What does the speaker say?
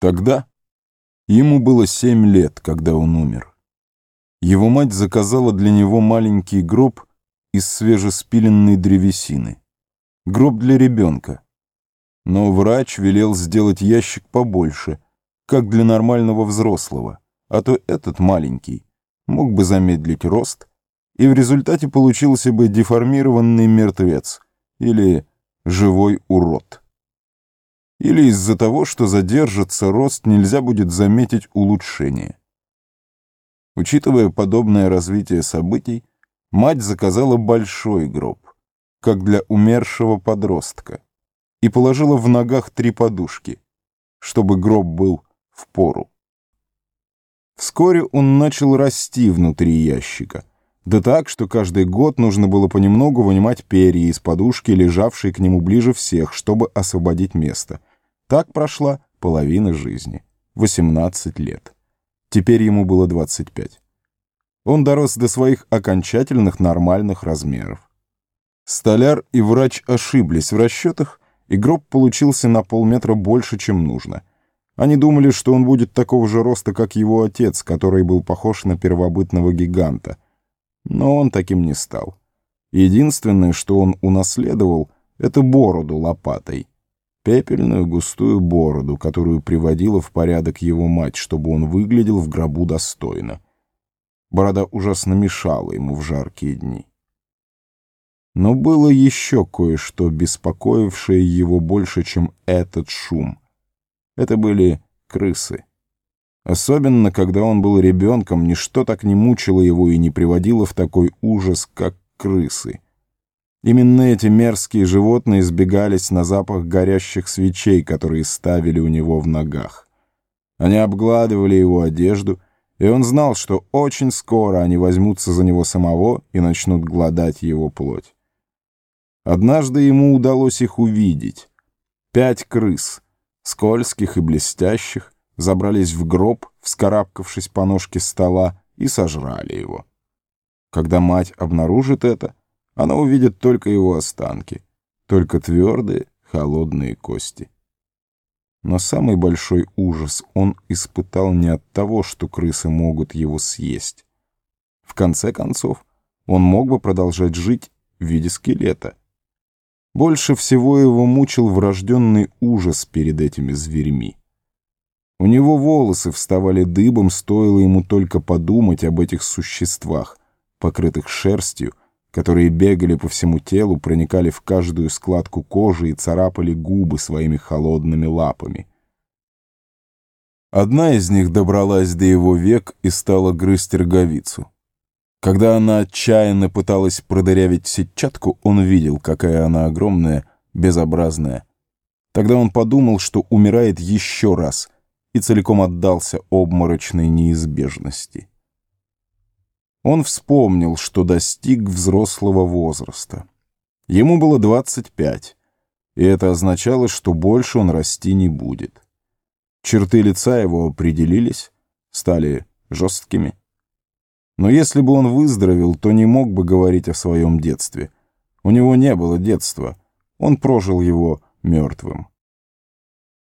Тогда ему было семь лет, когда он умер. Его мать заказала для него маленький гроб из свежеспиленной древесины. Гроб для ребенка. Но врач велел сделать ящик побольше, как для нормального взрослого, а то этот маленький мог бы замедлить рост, и в результате получился бы деформированный мертвец или живой урод. Или из-за того, что задержится рост, нельзя будет заметить улучшение. Учитывая подобное развитие событий, мать заказала большой гроб, как для умершего подростка, и положила в ногах три подушки, чтобы гроб был в пору. Вскоре он начал расти внутри ящика, да так, что каждый год нужно было понемногу вынимать перья из подушки, лежавшей к нему ближе всех, чтобы освободить место. Так прошла половина жизни. 18 лет. Теперь ему было 25. Он дорос до своих окончательных нормальных размеров. Столяр и врач ошиблись в расчетах, и гроб получился на полметра больше, чем нужно. Они думали, что он будет такого же роста, как его отец, который был похож на первобытного гиганта — но он таким не стал. Единственное, что он унаследовал, это бороду лопатой. Пепельную густую бороду, которую приводила в порядок его мать, чтобы он выглядел в гробу достойно. Борода ужасно мешала ему в жаркие дни. Но было еще кое-что, беспокоившее его больше, чем этот шум. Это были крысы. Особенно, когда он был ребенком, ничто так не мучило его и не приводило в такой ужас, как крысы. Именно эти мерзкие животные избегались на запах горящих свечей, которые ставили у него в ногах. Они обгладывали его одежду, и он знал, что очень скоро они возьмутся за него самого и начнут гладать его плоть. Однажды ему удалось их увидеть. Пять крыс, скользких и блестящих, забрались в гроб, вскарабкавшись по ножке стола, и сожрали его. Когда мать обнаружит это, она увидит только его останки, только твердые, холодные кости. Но самый большой ужас он испытал не от того, что крысы могут его съесть. В конце концов, он мог бы продолжать жить в виде скелета. Больше всего его мучил врожденный ужас перед этими зверьми. У него волосы вставали дыбом, стоило ему только подумать об этих существах, покрытых шерстью, которые бегали по всему телу, проникали в каждую складку кожи и царапали губы своими холодными лапами. Одна из них добралась до его век и стала грызть роговицу. Когда она отчаянно пыталась продырявить сетчатку, он видел, какая она огромная, безобразная. Тогда он подумал, что умирает еще раз — и целиком отдался обморочной неизбежности. Он вспомнил, что достиг взрослого возраста. Ему было 25, и это означало, что больше он расти не будет. Черты лица его определились, стали жесткими. Но если бы он выздоровел, то не мог бы говорить о своем детстве. У него не было детства, он прожил его мертвым.